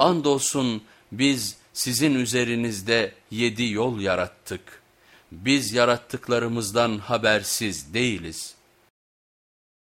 Andolsun biz sizin üzerinizde yedi yol yarattık. Biz yarattıklarımızdan habersiz değiliz.''